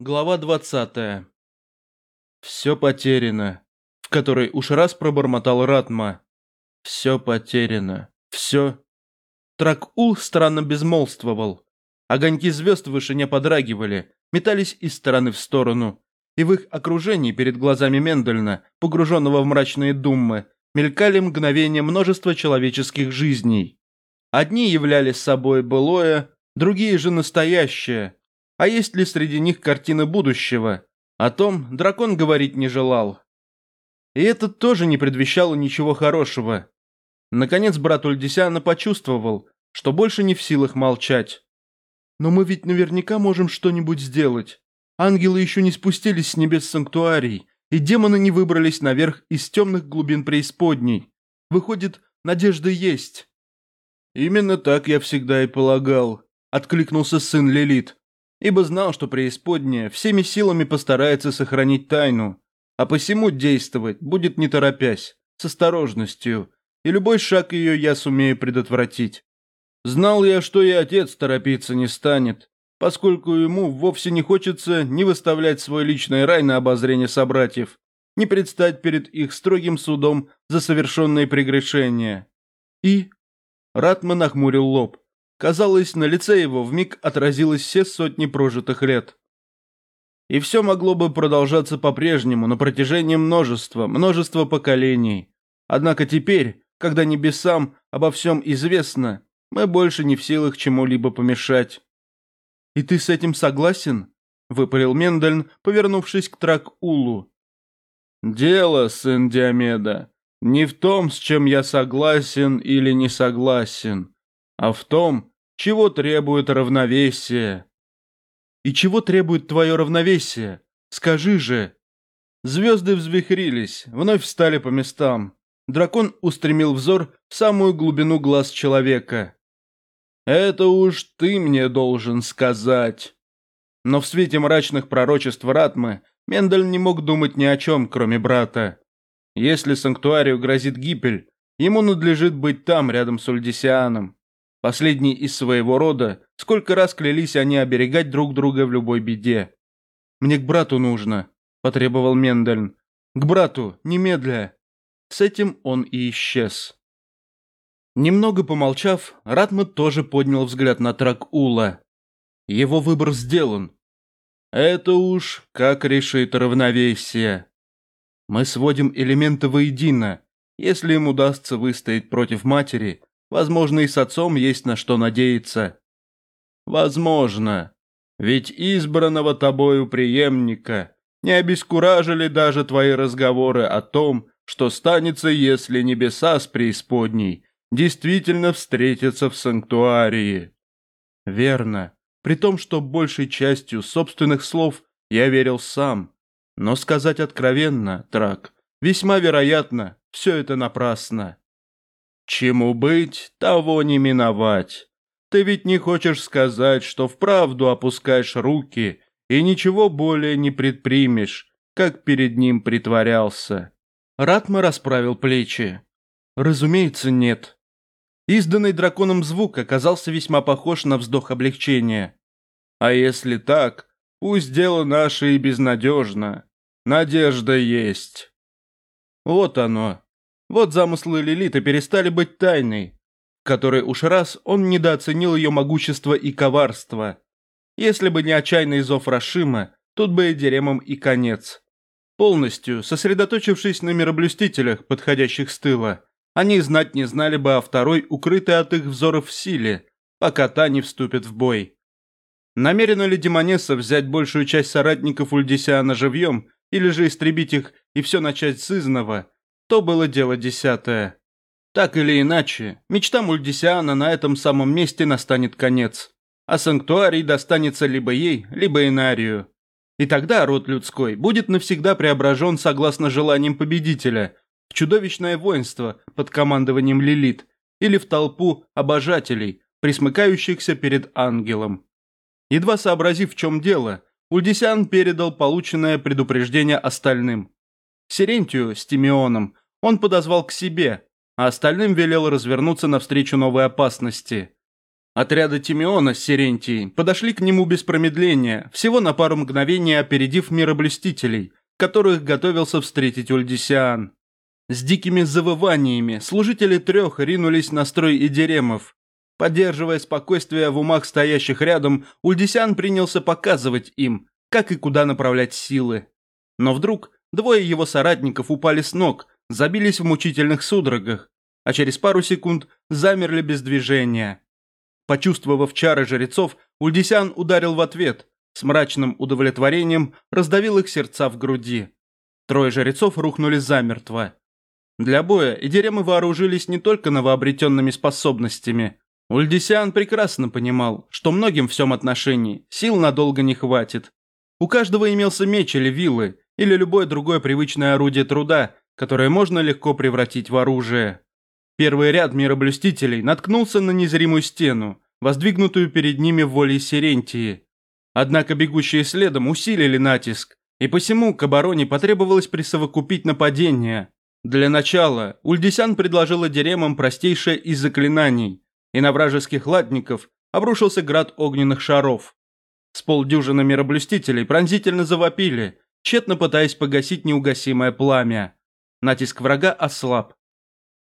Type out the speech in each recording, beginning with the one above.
Глава 20. Все потеряно. В которой уж раз пробормотал Ратма. Все потеряно. Все. Трак-Ул странно безмолвствовал. Огоньки звезд в вышине подрагивали, метались из стороны в сторону. И в их окружении перед глазами Мендельна, погруженного в мрачные думы, мелькали мгновения множества человеческих жизней. Одни являли собой былое, другие же настоящее – а есть ли среди них картины будущего? О том дракон говорить не желал. И это тоже не предвещало ничего хорошего. Наконец брат Ульдисяна почувствовал, что больше не в силах молчать. «Но мы ведь наверняка можем что-нибудь сделать. Ангелы еще не спустились с небес санктуарий, и демоны не выбрались наверх из темных глубин преисподней. Выходит, надежда есть». «Именно так я всегда и полагал», — откликнулся сын Лилит ибо знал, что преисподняя всеми силами постарается сохранить тайну, а посему действовать будет не торопясь, с осторожностью, и любой шаг ее я сумею предотвратить. Знал я, что и отец торопиться не станет, поскольку ему вовсе не хочется ни выставлять свой личный рай на обозрение собратьев, ни предстать перед их строгим судом за совершенные прегрешения. И... Ратман нахмурил лоб. Казалось, на лице его вмиг отразилось все сотни прожитых лет. И все могло бы продолжаться по-прежнему на протяжении множества, множества поколений. Однако теперь, когда небесам обо всем известно, мы больше не в силах чему-либо помешать. «И ты с этим согласен?» – выпалил Мендельн, повернувшись к Трак-Улу. «Дело, сын Диомеда, не в том, с чем я согласен или не согласен, а в том, чего требует равновесие. И чего требует твое равновесие? Скажи же. Звезды взвихрились, вновь встали по местам. Дракон устремил взор в самую глубину глаз человека. «Это уж ты мне должен сказать». Но в свете мрачных пророчеств Ратмы Мендель не мог думать ни о чем, кроме брата. Если санктуарию грозит гибель, ему надлежит быть там, рядом с Ульдисианом. Последний из своего рода, сколько раз клялись они оберегать друг друга в любой беде. «Мне к брату нужно», – потребовал Мендельн. «К брату, немедля». С этим он и исчез. Немного помолчав, Ратмат тоже поднял взгляд на Трак-Ула. Его выбор сделан. Это уж как решит равновесие. Мы сводим элементы воедино. Если им удастся выстоять против матери, Возможно, и с отцом есть на что надеяться. Возможно. Ведь избранного тобою преемника не обескуражили даже твои разговоры о том, что станется, если небеса с преисподней действительно встретятся в санктуарии. Верно. При том, что большей частью собственных слов я верил сам. Но сказать откровенно, Трак, весьма вероятно, все это напрасно. Чему быть, того не миновать. Ты ведь не хочешь сказать, что вправду опускаешь руки и ничего более не предпримешь, как перед ним притворялся. Ратма расправил плечи. Разумеется, нет. Изданный драконом звук оказался весьма похож на вздох облегчения. А если так, пусть дело наше и безнадежно. Надежда есть. Вот оно, вот замыслы Лилиты перестали быть тайной, которой уж раз он недооценил ее могущество и коварство. Если бы не отчаянный зов Рашима, тут бы и Деремом и конец. Полностью сосредоточившись на мироблюстителях, подходящих с тыла, они знать не знали бы о второй, укрытой от их взоров силе, пока та не вступит в бой. Намерена ли Демонесса взять большую часть соратников Ульдисиана живьем, или же истребить их и все начать с изного, то было дело десятое. Так или иначе, мечта Мульдисиана на этом самом месте настанет конец, а санктуарий достанется либо ей, либо Инарию. И тогда род людской будет навсегда преображен согласно желаниям победителя в чудовищное воинство под командованием Лилит или в толпу обожателей, присмыкающихся перед ангелом. Едва сообразив, в чем дело, Ульдисиан передал полученное предупреждение остальным. Сирентию с Тимеоном он подозвал к себе, а остальным велел развернуться навстречу новой опасности. Отряды Тимеона с Сирентией подошли к нему без промедления, всего на пару мгновений опередив мироблюстителей, которых готовился встретить Ульдисиан. С дикими завываниями служители трех ринулись на строй идеремов. Поддерживая спокойствие в умах стоящих рядом, Ульдисиан принялся показывать им, как и куда направлять силы. Но вдруг двое его соратников упали с ног, забились в мучительных судорогах, а через пару секунд замерли без движения. Почувствовав чары жрецов, Ульдисян ударил в ответ, с мрачным удовлетворением раздавил их сердца в груди. Трое жрецов рухнули замертво. Для боя идеремы вооружились не только новообретенными способностями. Ульдисян прекрасно понимал, что многим в всем отношении сил надолго не хватит. У каждого имелся меч или вилы, или любое другое привычное орудие труда, которое можно легко превратить в оружие. Первый ряд мироблюстителей наткнулся на незримую стену, воздвигнутую перед ними волей Сирентии. Однако бегущие следом усилили натиск, и посему к обороне потребовалось присовокупить нападение. Для начала Ульдисян предложила деремам простейшее из заклинаний, и на вражеских латников обрушился град огненных шаров. С полдюжины мироблюстителей пронзительно завопили, тщетно пытаясь погасить неугасимое пламя. Натиск врага ослаб,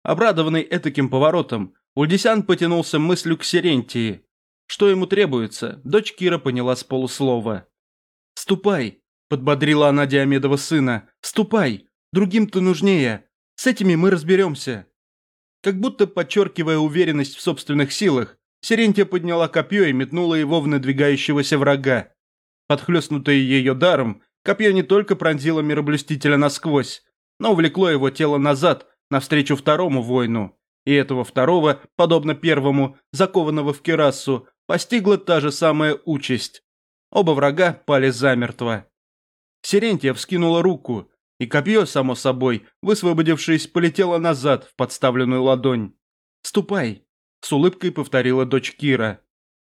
Обрадованный этаким поворотом, Ульдисян потянулся мыслью к Сирентии. Что ему требуется, дочь Кира поняла с полуслова. «Ступай», – подбодрила она Диамедова сына, – «ступай, другим ты нужнее, с этими мы разберемся». Как будто подчеркивая уверенность в собственных силах, Сирентия подняла копье и метнула его в надвигающегося врага. Подхлестнутое ее даром, копье не только пронзило мироблюстителя насквозь, но увлекло его тело назад, навстречу второму воину, и этого второго, подобно первому, закованного в керасу, постигла та же самая участь. Оба врага пали замертво. Сирентия вскинула руку, и копье, само собой, высвободившись, полетело назад в подставленную ладонь. «Ступай!» – с улыбкой повторила дочь Кира.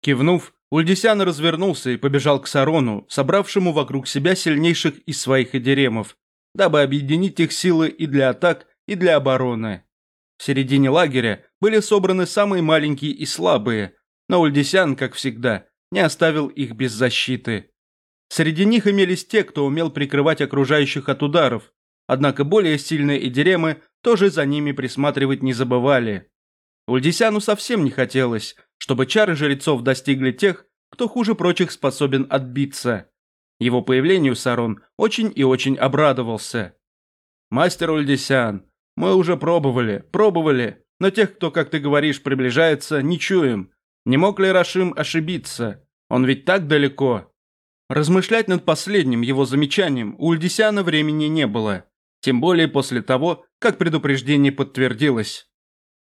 Кивнув, Ульдисян развернулся и побежал к Сарону, собравшему вокруг себя сильнейших из своих эдеремов, дабы объединить их силы и для атак, и для обороны. В середине лагеря были собраны самые маленькие и слабые, но Ульдисян, как всегда, не оставил их без защиты. Среди них имелись те, кто умел прикрывать окружающих от ударов, однако более сильные идеремы тоже за ними присматривать не забывали. Ульдисяну совсем не хотелось, чтобы чары жрецов достигли тех, кто хуже прочих способен отбиться. Его появлению Сарон очень и очень обрадовался. «Мастер Ульдисян, мы уже пробовали, пробовали, но тех, кто, как ты говоришь, приближается, не чуем. Не мог ли Рашим ошибиться? Он ведь так далеко. Размышлять над последним его замечанием у Ульдисяна времени не было. Тем более после того, как предупреждение подтвердилось.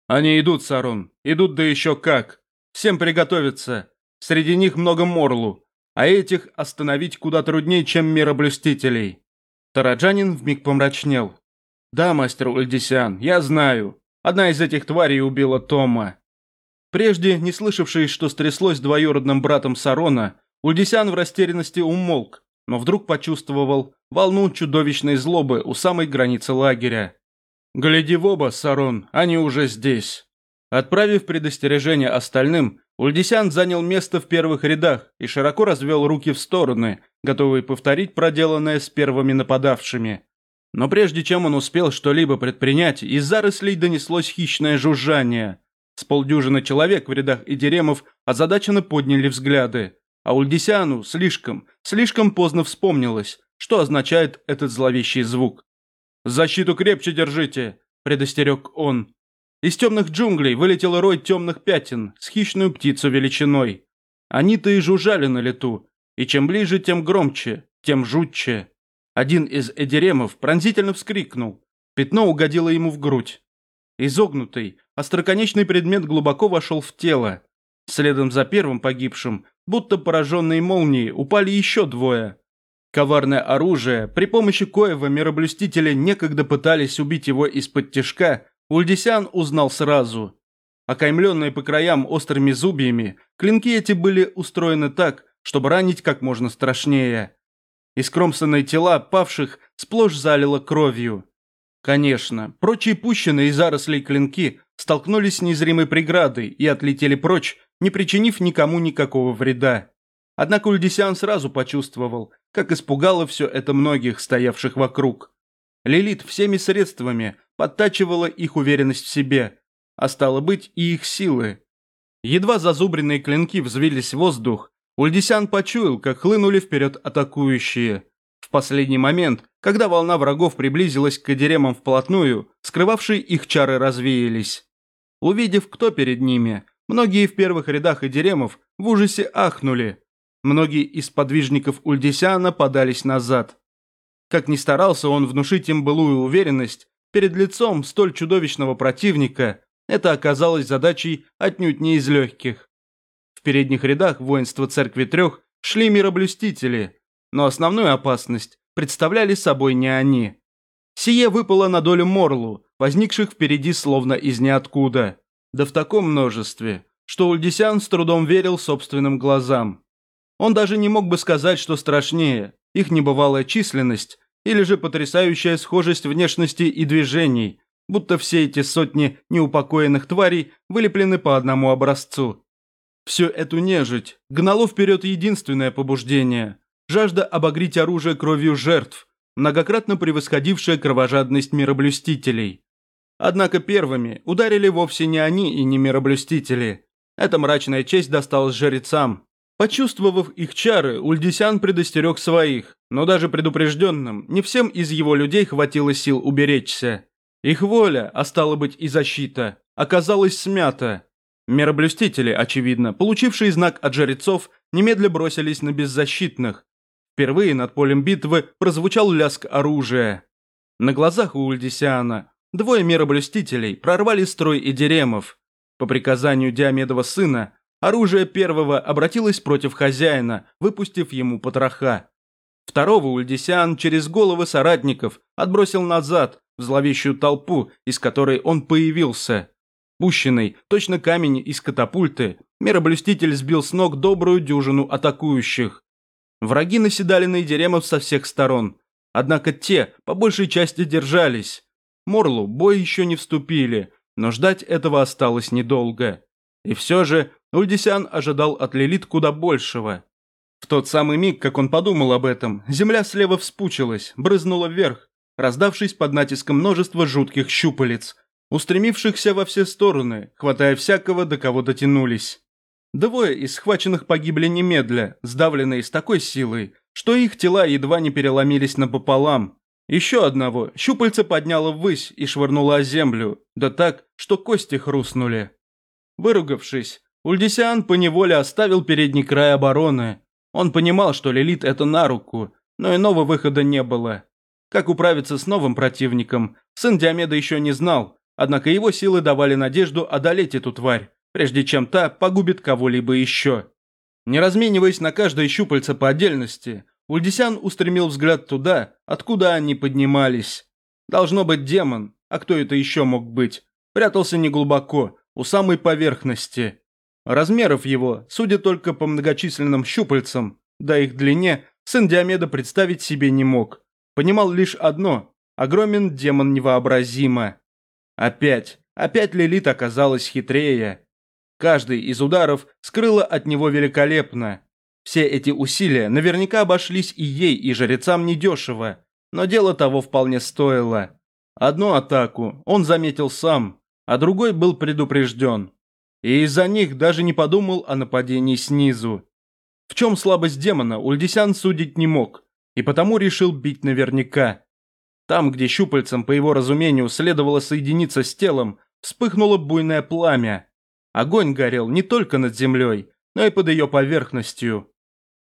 Они идут, Сарон, идут да еще как. Всем приготовиться. Среди них много Морлу, а этих остановить куда труднее, чем мироблюстителей. Тараджанин вмиг помрачнел. «Да, мастер Ульдисян, я знаю. Одна из этих тварей убила Тома». Прежде, не слышавший, что стряслось двоюродным братом Сарона, Ульдисян в растерянности умолк, но вдруг почувствовал волну чудовищной злобы у самой границы лагеря. «Гляди в оба, Сарон, они уже здесь». Отправив предостережение остальным, Ульдисян занял место в первых рядах и широко развел руки в стороны, готовый повторить проделанное с первыми нападавшими. Но прежде чем он успел что-либо предпринять, из зарослей донеслось хищное жужжание. С полдюжины человек в рядах идеремов озадаченно подняли взгляды. А Ульдисяну слишком, слишком поздно вспомнилось, что означает этот зловещий звук. «Защиту крепче держите!» – предостерег он. Из темных джунглей вылетел рой темных пятен с хищную птицу величиной. Они-то и жужжали на лету, и чем ближе, тем громче, тем жутче. Один из эдеремов пронзительно вскрикнул. Пятно угодило ему в грудь. Изогнутый, остроконечный предмет глубоко вошел в тело. Следом за первым погибшим, будто пораженные молнией, упали еще двое. Коварное оружие, при помощи коего мироблюстители некогда пытались убить его из-под тяжка, Ульдисян узнал сразу. Окаймленные по краям острыми зубьями, клинки эти были устроены так, чтобы ранить как можно страшнее. Искромсанные тела павших сплошь залило кровью. Конечно, прочие пущенные из зарослей клинки столкнулись с незримой преградой и отлетели прочь, не причинив никому никакого вреда. Однако Ульдисян сразу почувствовал, как испугало все это многих, стоявших вокруг. Лилит всеми средствами подтачивала их уверенность в себе, а стало быть и их силы. Едва зазубренные клинки взвились в воздух, Ульдисян почуял, как хлынули вперед атакующие. В последний момент, когда волна врагов приблизилась к Кадеремам вплотную, скрывавшие их чары развеялись. Увидев, кто перед ними, многие в первых рядах Эдеремов в ужасе ахнули. Многие из подвижников Ульдисяна подались назад. Как ни старался он внушить им былую уверенность, перед лицом столь чудовищного противника это оказалось задачей отнюдь не из легких. В передних рядах воинства Церкви Трех шли мироблюстители, но основную опасность представляли собой не они. Сие выпало на долю Морлу, возникших впереди словно из ниоткуда. Да в таком множестве, что Ульдисян с трудом верил собственным глазам. Он даже не мог бы сказать, что страшнее, их небывалая численность или же потрясающая схожесть внешности и движений, будто все эти сотни неупокоенных тварей вылеплены по одному образцу. Всю эту нежить гнало вперед единственное побуждение – жажда обогреть оружие кровью жертв, многократно превосходившая кровожадность мироблюстителей. Однако первыми ударили вовсе не они и не мироблюстители. Эта мрачная честь досталась жрецам. Почувствовав их чары, Ульдисян предостерег своих, но даже предупрежденным, не всем из его людей хватило сил уберечься. Их воля, а стало быть и защита, оказалась смята. Мироблюстители, очевидно, получившие знак от жрецов, немедля бросились на беззащитных. Впервые над полем битвы прозвучал лязг оружия. На глазах у Ульдисиана двое мироблюстителей прорвали строй Эдеремов. По приказанию Диамедова сына, оружие первого обратилось против хозяина, выпустив ему потроха. Второго Ульдисиан через головы соратников отбросил назад, в зловещую толпу, из которой он появился. Пущенный, точно камень из катапульты, мироблюститель сбил с ног добрую дюжину атакующих. Враги наседали на Идеремов со всех сторон, однако те, по большей части, держались. Морлу бой еще не вступили, но ждать этого осталось недолго. И все же Ульдисян ожидал от Лилит куда большего. В тот самый миг, как он подумал об этом, земля слева вспучилась, брызнула вверх, раздавшись под натиском множества жутких щупалец, устремившихся во все стороны, хватая всякого, до кого дотянулись. Двое из схваченных погибли немедля, сдавленные с такой силой, что их тела едва не переломились напополам. Еще одного щупальце подняло ввысь и швырнуло о землю, да так, что кости хрустнули. Выругавшись, Ульдисиан поневоле оставил передний край обороны. Он понимал, что Лилит это на руку, но иного выхода не было. Как управиться с новым противником, сын Диомеда еще не знал, однако его силы давали надежду одолеть эту тварь, прежде чем та погубит кого-либо еще. Не размениваясь на каждое щупальце по отдельности, Ульдисян устремил взгляд туда, откуда они поднимались. Должно быть демон, а кто это еще мог быть? Прятался неглубоко, у самой поверхности. Размеров его, судя только по многочисленным щупальцам, да их длине, сын Диомеда представить себе не мог. Понимал лишь одно – огромен демон невообразимо. Опять, опять Лилит оказалась хитрее. Каждый из ударов скрыло от него великолепно. Все эти усилия наверняка обошлись и ей, и жрецам недешево, но дело того вполне стоило. Одну атаку он заметил сам, а другой был предупрежден. И из-за них даже не подумал о нападении снизу. В чем слабость демона, Ульдисян судить не мог и потому решил бить наверняка. Там, где щупальцем, по его разумению, следовало соединиться с телом, вспыхнуло буйное пламя. Огонь горел не только над землей, но и под ее поверхностью.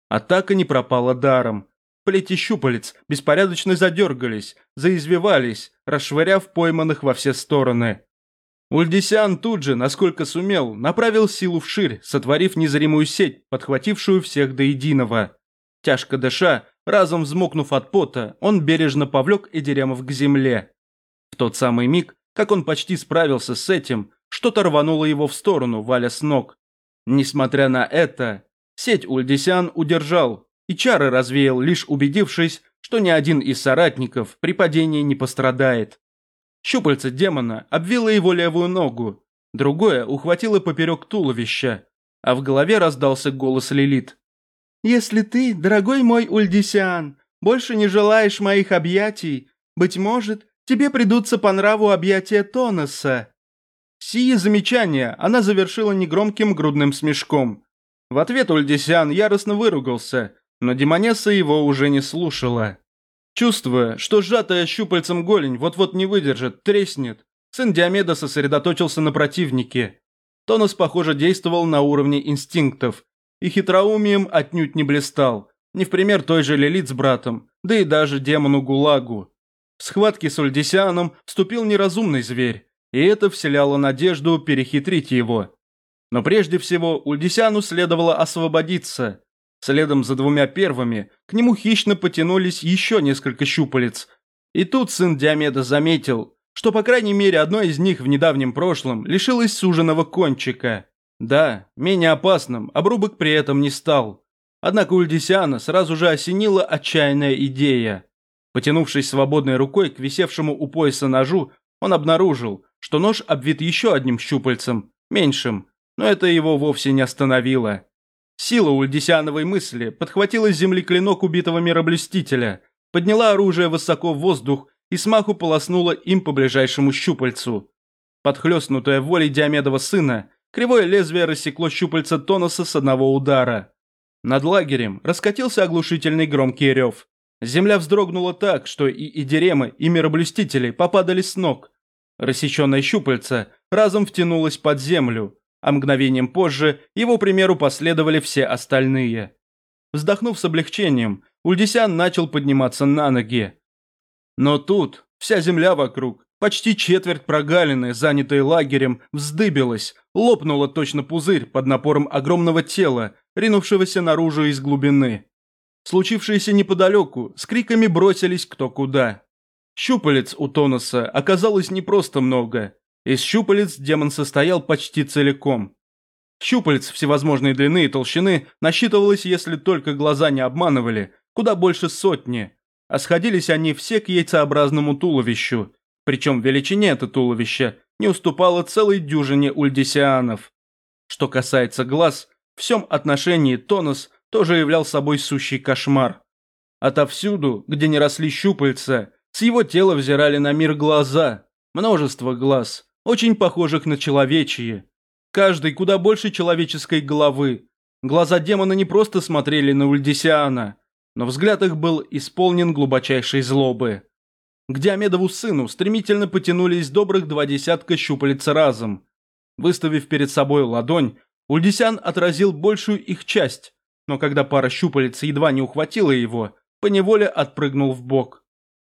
Атака не пропала даром. Плети щупалец беспорядочно задергались, заизвивались, расшвыряв пойманных во все стороны. Ульдисян тут же, насколько сумел, направил силу вширь, сотворив незримую сеть, подхватившую всех до единого. Тяжко дыша, Разом взмокнув от пота, он бережно повлек Эдеремов к земле. В тот самый миг, как он почти справился с этим, что-то рвануло его в сторону, валя с ног. Несмотря на это, сеть Ульдисян удержал и чары развеял, лишь убедившись, что ни один из соратников при падении не пострадает. Щупальце демона обвило его левую ногу, другое ухватило поперек туловища, а в голове раздался голос Лилит. «Если ты, дорогой мой Ульдисиан, больше не желаешь моих объятий, быть может, тебе придутся по нраву объятия Тоноса». Сие замечания она завершила негромким грудным смешком. В ответ Ульдисиан яростно выругался, но Демонесса его уже не слушала. Чувствуя, что сжатая щупальцем голень вот-вот не выдержит, треснет, сын Диомеда сосредоточился на противнике. Тонос, похоже, действовал на уровне инстинктов, и хитроумием отнюдь не блистал, не в пример той же Лилит с братом, да и даже демону Гулагу. В схватке с Ульдисианом вступил неразумный зверь, и это вселяло надежду перехитрить его. Но прежде всего Ульдисиану следовало освободиться. Следом за двумя первыми к нему хищно потянулись еще несколько щупалец. И тут сын Диомеда заметил, что по крайней мере одно из них в недавнем прошлом лишилось суженого кончика. Да, менее опасным, обрубок при этом не стал. Однако Ульдисиана сразу же осенила отчаянная идея. Потянувшись свободной рукой к висевшему у пояса ножу, он обнаружил, что нож обвит еще одним щупальцем, меньшим, но это его вовсе не остановило. Сила ульдисяновой мысли подхватила с земли клинок убитого мироблюстителя, подняла оружие высоко в воздух и смаху полоснула им по ближайшему щупальцу. Подхлестнутая волей Диомедова сына, кривое лезвие рассекло щупальца Тоноса с одного удара. Над лагерем раскатился оглушительный громкий рев. Земля вздрогнула так, что и Идеремы, и мироблюстители попадали с ног. Рассеченное щупальце разом втянулось под землю, а мгновением позже его примеру последовали все остальные. Вздохнув с облегчением, Ульдисян начал подниматься на ноги. Но тут вся земля вокруг, почти четверть прогалины, занятой лагерем, вздыбилась, лопнула точно пузырь под напором огромного тела, ринувшегося наружу из глубины. Случившиеся неподалеку с криками бросились кто куда. Щупалец у Тоноса оказалось не просто много. Из щупалец демон состоял почти целиком. Щупалец всевозможной длины и толщины насчитывалось, если только глаза не обманывали, куда больше сотни, а сходились они все к яйцеобразному туловищу, причем величине это туловище не уступало целой дюжине ульдисианов. Что касается глаз, в всем отношении Тонос тоже являл собой сущий кошмар. Отовсюду, где не росли щупальца, с его тела взирали на мир глаза, множество глаз, очень похожих на человечьи. Каждый куда больше человеческой головы. Глаза демона не просто смотрели на Ульдисиана, но взгляд их был исполнен глубочайшей злобы. К Диамедову сыну стремительно потянулись добрых два десятка щупалец разом. Выставив перед собой ладонь, Ульдисян отразил большую их часть, но когда пара щупалец едва не ухватила его, поневоле отпрыгнул в бок.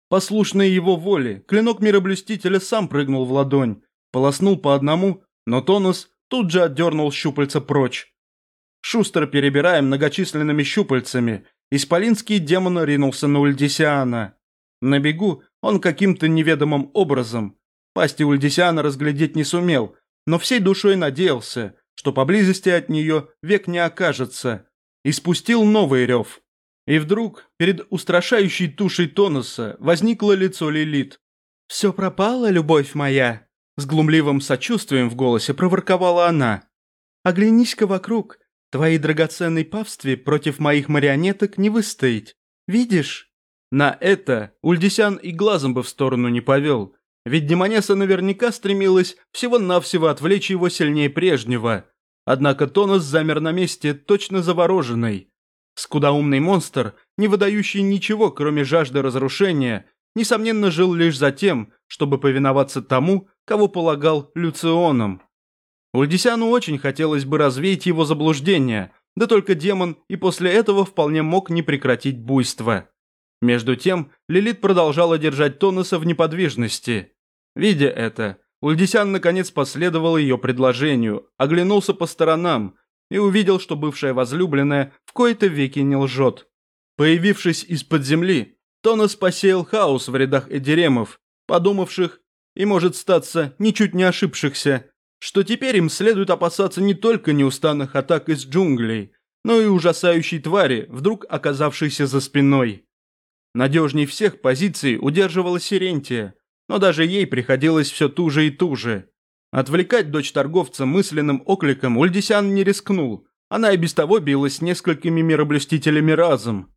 Послушный его воле, клинок мироблюстителя сам прыгнул в ладонь, полоснул по одному, но Тонус тут же отдернул щупальца прочь. Шустро перебирая многочисленными щупальцами, исполинский демон ринулся на Ульдисиана. На бегу он каким-то неведомым образом, пасти Ульдисиана разглядеть не сумел, но всей душой надеялся, что поблизости от нее век не окажется, и спустил новый рев. И вдруг перед устрашающей тушей Тонуса возникло лицо Лилит. «Все пропало, любовь моя?» С глумливым сочувствием в голосе проворковала она. «Оглянись-ка вокруг. Твои драгоценной павстве против моих марионеток не выстоять. Видишь?» На это Ульдисян и глазом бы в сторону не повел, ведь Демонесса наверняка стремилась всего-навсего отвлечь его сильнее прежнего. Однако Тонос замер на месте, точно завороженный. Скудоумный монстр, не выдающий ничего, кроме жажды разрушения, несомненно жил лишь за тем, чтобы повиноваться тому, кого полагал Люционом. Ульдисяну очень хотелось бы развеять его заблуждение, да только демон и после этого вполне мог не прекратить буйство. Между тем, Лилит продолжала держать Тонуса в неподвижности. Видя это, Ульдисян наконец последовал ее предложению, оглянулся по сторонам и увидел, что бывшая возлюбленная в кои-то веки не лжет. Появившись из-под земли, Тонос посеял хаос в рядах эдеремов, подумавших и, может статься, ничуть не ошибшихся, что теперь им следует опасаться не только неустанных атак из джунглей, но и ужасающей твари, вдруг оказавшейся за спиной. Надежней всех позиций удерживала Сирентия, но даже ей приходилось все туже и туже. Отвлекать дочь торговца мысленным окликом Ульдисян не рискнул, она и без того билась с несколькими мироблюстителями разом.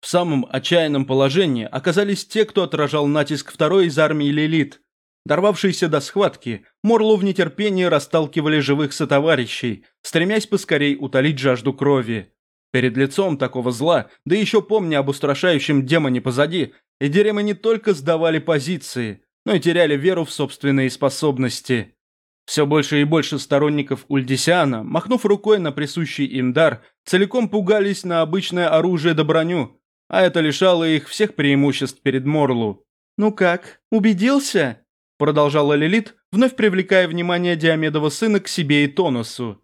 В самом отчаянном положении оказались те, кто отражал натиск второй из армии Лилит. Дорвавшиеся до схватки, Морлу в нетерпении расталкивали живых сотоварищей, стремясь поскорей утолить жажду крови. Перед лицом такого зла, да еще помня об устрашающем демоне позади, Эдеремы не только сдавали позиции, но и теряли веру в собственные способности. Все больше и больше сторонников Ульдисиана, махнув рукой на присущий им дар, целиком пугались на обычное оружие да броню, а это лишало их всех преимуществ перед Морлу. «Ну как, убедился?» – продолжала Лилит, вновь привлекая внимание Диамедова сына к себе и Тонусу.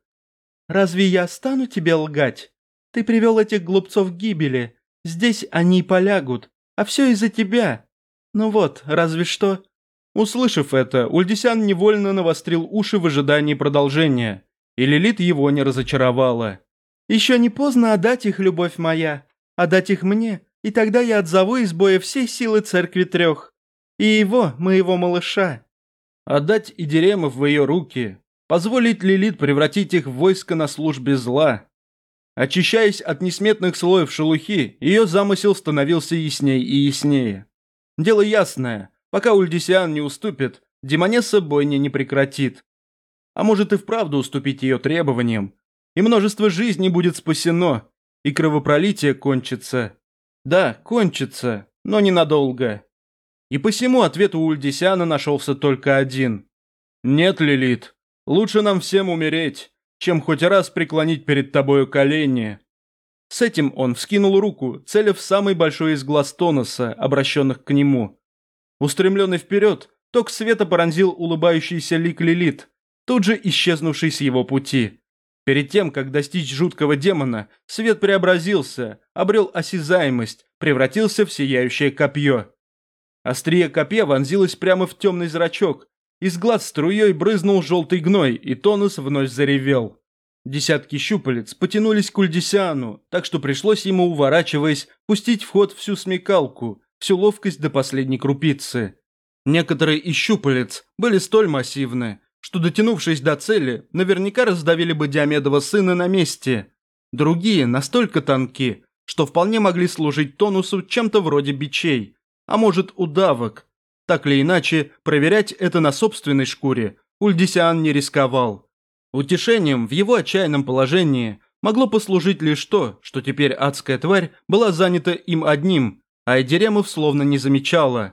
«Разве я стану тебе лгать? Ты привел этих глупцов к гибели. Здесь они полягут. А все из-за тебя. Ну вот, разве что...» Услышав это, Ульдисян невольно навострил уши в ожидании продолжения, и Лилит его не разочаровала. «Еще не поздно отдать их, любовь моя, отдать их мне, и тогда я отзову из боя все силы церкви трех. И его, моего малыша». Отдать Идеремов в ее руки, позволить Лилит превратить их в войско на службе зла. Очищаясь от несметных слоев шелухи, ее замысел становился ясней и яснее. Дело ясное, пока Ульдисиан не уступит, Демонесса бойни не прекратит. А может и вправду уступить ее требованиям, и множество жизней будет спасено, и кровопролитие кончится. Да, кончится, но ненадолго. И посему ответ у Ульдисиана нашелся только один. «Нет, Лилит, лучше нам всем умереть, чем хоть раз преклонить перед тобою колени». С этим он вскинул руку, целя самый большой из глаз Тоноса, обращенных к нему. Устремленный вперед, ток света поронзил улыбающийся лик Лилит, тут же исчезнувший с его пути. Перед тем, как достичь жуткого демона, свет преобразился, обрел осязаемость, превратился в сияющее копье. Острие копья вонзилось прямо в темный зрачок, из глаз струей брызнул желтый гной, и Тонус вновь заревел. Десятки щупалец потянулись к Ульдисиану, так что пришлось ему, уворачиваясь, пустить в ход всю смекалку, всю ловкость до последней крупицы. Некоторые из щупалец были столь массивны, что, дотянувшись до цели, наверняка раздавили бы Диамедова сына на месте. Другие настолько тонки, что вполне могли служить тонусу чем-то вроде бичей, а может удавок. Так или иначе, проверять это на собственной шкуре Ульдисиан не рисковал. Утешением в его отчаянном положении могло послужить лишь то, что теперь адская тварь была занята им одним, а Эдеремов словно не замечала.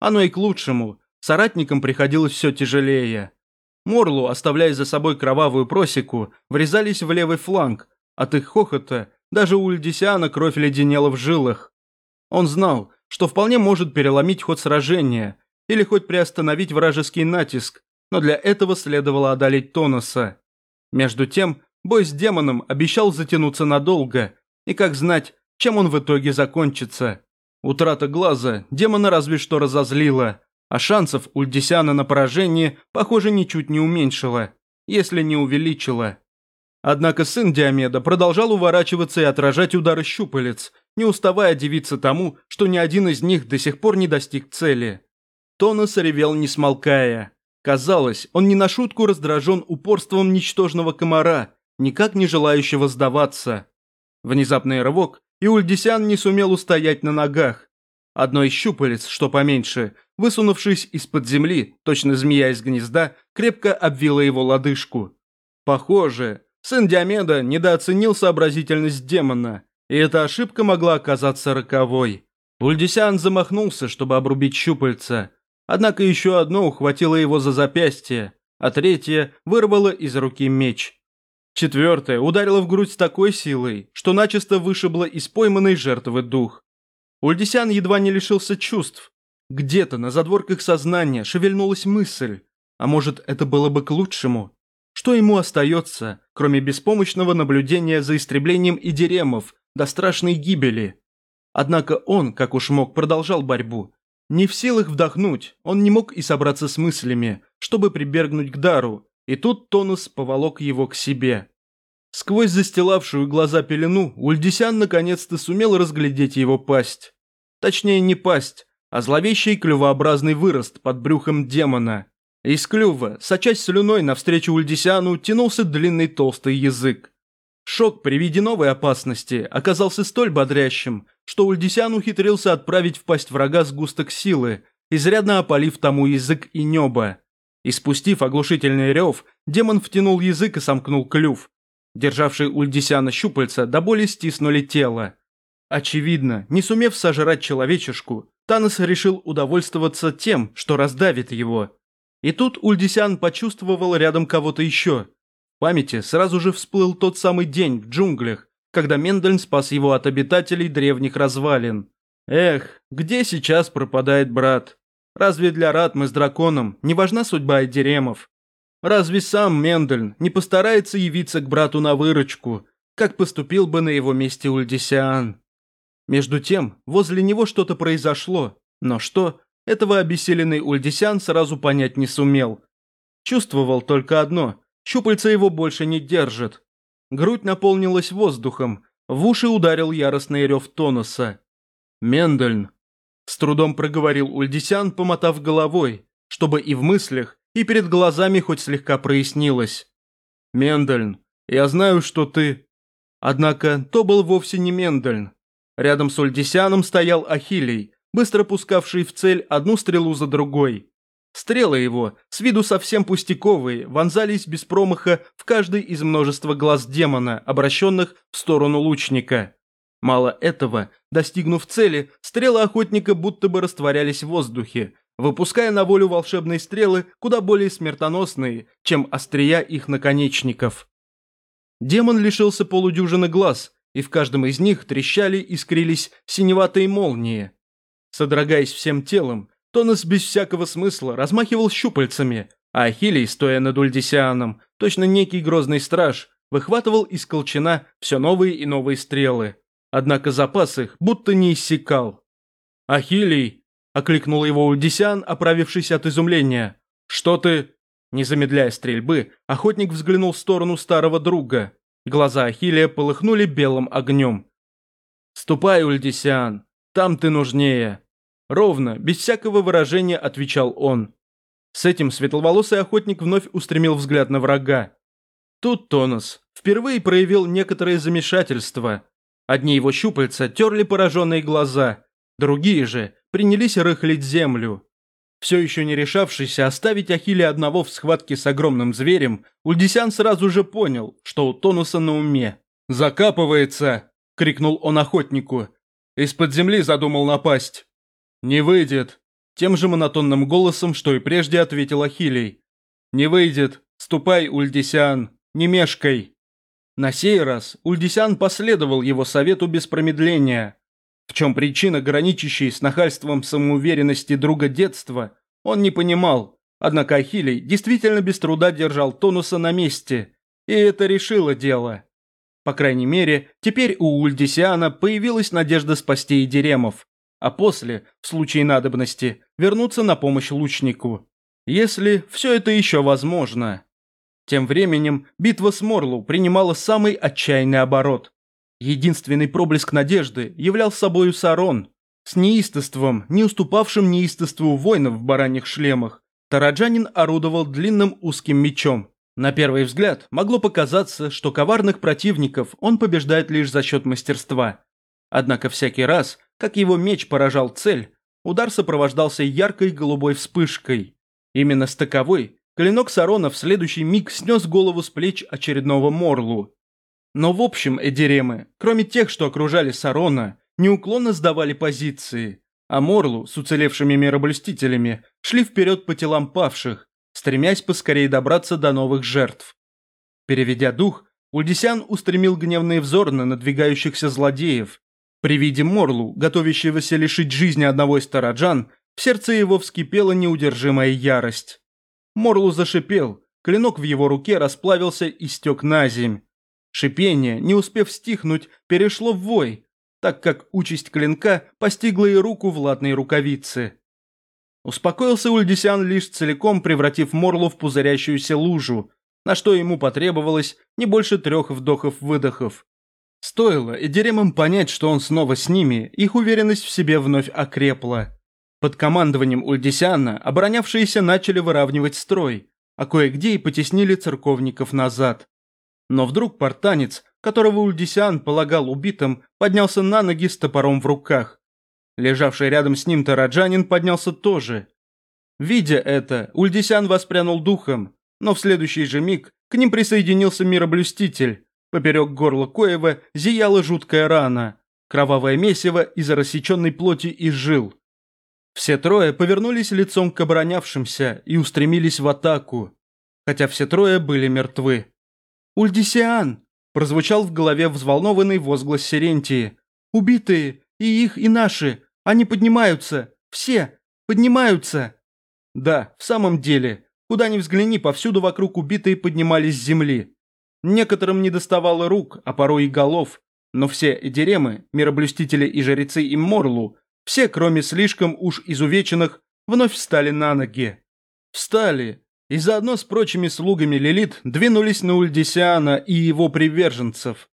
Оно и к лучшему, соратникам приходилось все тяжелее. Морлу, оставляя за собой кровавую просеку, врезались в левый фланг. От их хохота даже у Ульдисиана кровь леденела в жилах. Он знал, что вполне может переломить ход сражения или хоть приостановить вражеский натиск, но для этого следовало одолеть Тоноса. Между тем, бой с демоном обещал затянуться надолго, и как знать, чем он в итоге закончится. Утрата глаза демона разве что разозлила, а шансов Ульдисяна на поражение, похоже, ничуть не уменьшила, если не увеличила. Однако сын Диомеда продолжал уворачиваться и отражать удары щупалец, не уставая дивиться тому, что ни один из них до сих пор не достиг цели. Тонос ревел не смолкая. Казалось, он не на шутку раздражен упорством ничтожного комара, никак не желающего сдаваться. Внезапный рывок, и Ульдисян не сумел устоять на ногах. Одно из щупалец, что поменьше, высунувшись из-под земли, точно змея из гнезда, крепко обвила его лодыжку. Похоже, сын Диомеда недооценил сообразительность демона, и эта ошибка могла оказаться роковой. Ульдисян замахнулся, чтобы обрубить щупальца, однако еще одно ухватило его за запястье, а третье вырвало из руки меч. Четвертое ударило в грудь с такой силой, что начисто вышибло из пойманной жертвы дух. Ульдисян едва не лишился чувств. Где-то на задворках сознания шевельнулась мысль, а может это было бы к лучшему. Что ему остается, кроме беспомощного наблюдения за истреблением идеремов, до страшной гибели. Однако он, как уж мог, продолжал борьбу. Не в силах вдохнуть, он не мог и собраться с мыслями, чтобы прибергнуть к дару, и тут Тонус поволок его к себе. Сквозь застилавшую глаза пелену Ульдисян наконец-то сумел разглядеть его пасть. Точнее, не пасть, а зловещий клювообразный вырост под брюхом демона. Из клюва, сочась слюной навстречу Ульдисяну, тянулся длинный толстый язык. Шок при виде новой опасности оказался столь бодрящим, что Ульдисян ухитрился отправить в пасть врага сгусток силы, изрядно опалив тому язык и небо. И спустив оглушительный рев, демон втянул язык и сомкнул клюв. Державшие Ульдисяна щупальца до боли стиснули тело. Очевидно, не сумев сожрать человечешку, Танос решил удовольствоваться тем, что раздавит его. И тут Ульдисян почувствовал рядом кого-то еще. В памяти сразу же всплыл тот самый день в джунглях, когда Мендельн спас его от обитателей древних развалин. Эх, где сейчас пропадает брат? Разве для Ратмы с драконом не важна судьба Эдеремов? Разве сам Мендельн не постарается явиться к брату на выручку, как поступил бы на его месте Ульдисиан? Между тем, возле него что-то произошло, но что, этого обессиленный Ульдисян сразу понять не сумел. Чувствовал только одно – щупальца его больше не держат. Грудь наполнилась воздухом, в уши ударил яростный рев Тонуса. «Мендельн!» – с трудом проговорил Ульдисян, помотав головой, чтобы и в мыслях, и перед глазами хоть слегка прояснилось. «Мендельн, я знаю, что ты...» Однако то был вовсе не Мендельн. Рядом с Ульдисяном стоял Ахилий, быстро пускавший в цель одну стрелу за другой. Стрелы его, с виду совсем пустяковые, вонзались без промаха в каждый из множества глаз демона, обращенных в сторону лучника. Мало этого, достигнув цели, стрелы охотника будто бы растворялись в воздухе, выпуская на волю волшебные стрелы куда более смертоносные, чем острия их наконечников. Демон лишился полудюжины глаз, и в каждом из них трещали искрились синеватые молнии. Содрогаясь всем телом, Тонос без всякого смысла размахивал щупальцами, а Ахилий, стоя над Ульдисианом, точно некий грозный страж, выхватывал из колчана все новые и новые стрелы. Однако запас их будто не иссякал. «Ахилий!» – окликнул его Ульдисиан, оправившись от изумления. «Что ты?» Не замедляя стрельбы, охотник взглянул в сторону старого друга. Глаза Ахилия полыхнули белым огнем. «Ступай, Ульдисиан, там ты нужнее!» Ровно, без всякого выражения отвечал он. С этим светловолосый охотник вновь устремил взгляд на врага. Тут Тонос впервые проявил некоторое замешательство. Одни его щупальца терли пораженные глаза, другие же принялись рыхлить землю. Все еще не решавшийся оставить Ахилля одного в схватке с огромным зверем, Ульдисян сразу же понял, что у Тонуса на уме. «Закапывается!» – крикнул он охотнику. «Из-под земли задумал напасть». «Не выйдет!» Тем же монотонным голосом, что и прежде ответил Ахилий. «Не выйдет! Ступай, Ульдисян! Не мешкай!» На сей раз Ульдисян последовал его совету без промедления. В чем причина, граничащей с нахальством самоуверенности друга детства, он не понимал. Однако Ахилий действительно без труда держал тонуса на месте. И это решило дело. По крайней мере, теперь у Ульдисиана появилась надежда спасти Идеремов а после, в случае надобности, вернуться на помощь лучнику. Если все это еще возможно. Тем временем битва с Морлу принимала самый отчаянный оборот. Единственный проблеск надежды являл собою Сарон. С неистовством, не уступавшим неистовству воинов в бараньих шлемах, Тараджанин орудовал длинным узким мечом. На первый взгляд могло показаться, что коварных противников он побеждает лишь за счет мастерства. Однако всякий раз, как его меч поражал цель, удар сопровождался яркой голубой вспышкой. Именно с таковой клинок Сарона в следующий миг снес голову с плеч очередного Морлу. Но в общем Эдиремы, кроме тех, что окружали Сарона, неуклонно сдавали позиции, а Морлу с уцелевшими мироблюстителями шли вперед по телам павших, стремясь поскорее добраться до новых жертв. Переведя дух, Ульдисян устремил гневный взор на надвигающихся злодеев при виде Морлу, готовящегося лишить жизни одного из тараджан, в сердце его вскипела неудержимая ярость. Морлу зашипел, клинок в его руке расплавился и стек на земь. Шипение, не успев стихнуть, перешло в вой, так как участь клинка постигла и руку в латной рукавице. Успокоился Ульдисян лишь целиком превратив Морлу в пузырящуюся лужу, на что ему потребовалось не больше трех вдохов-выдохов. Стоило Эдеремам понять, что он снова с ними, их уверенность в себе вновь окрепла. Под командованием Ульдисиана оборонявшиеся начали выравнивать строй, а кое-где и потеснили церковников назад. Но вдруг портанец, которого Ульдисиан полагал убитым, поднялся на ноги с топором в руках. Лежавший рядом с ним тараджанин поднялся тоже. Видя это, Ульдисян воспрянул духом, но в следующий же миг к ним присоединился мироблюститель. Поперек горла Коева зияла жуткая рана, кровавое месиво из рассеченной плоти и жил. Все трое повернулись лицом к оборонявшимся и устремились в атаку, хотя все трое были мертвы. «Ульдисиан!» – прозвучал в голове взволнованный возглас Серентии. «Убитые! И их, и наши! Они поднимаются! Все! Поднимаются!» Да, в самом деле, куда ни взгляни, повсюду вокруг убитые поднимались с земли. Некоторым не доставало рук, а порой и голов, но все эдеремы, мироблюстители и жрецы Имморлу, все, кроме слишком уж изувеченных, вновь встали на ноги. Встали, и заодно с прочими слугами Лилит двинулись на Ульдисиана и его приверженцев.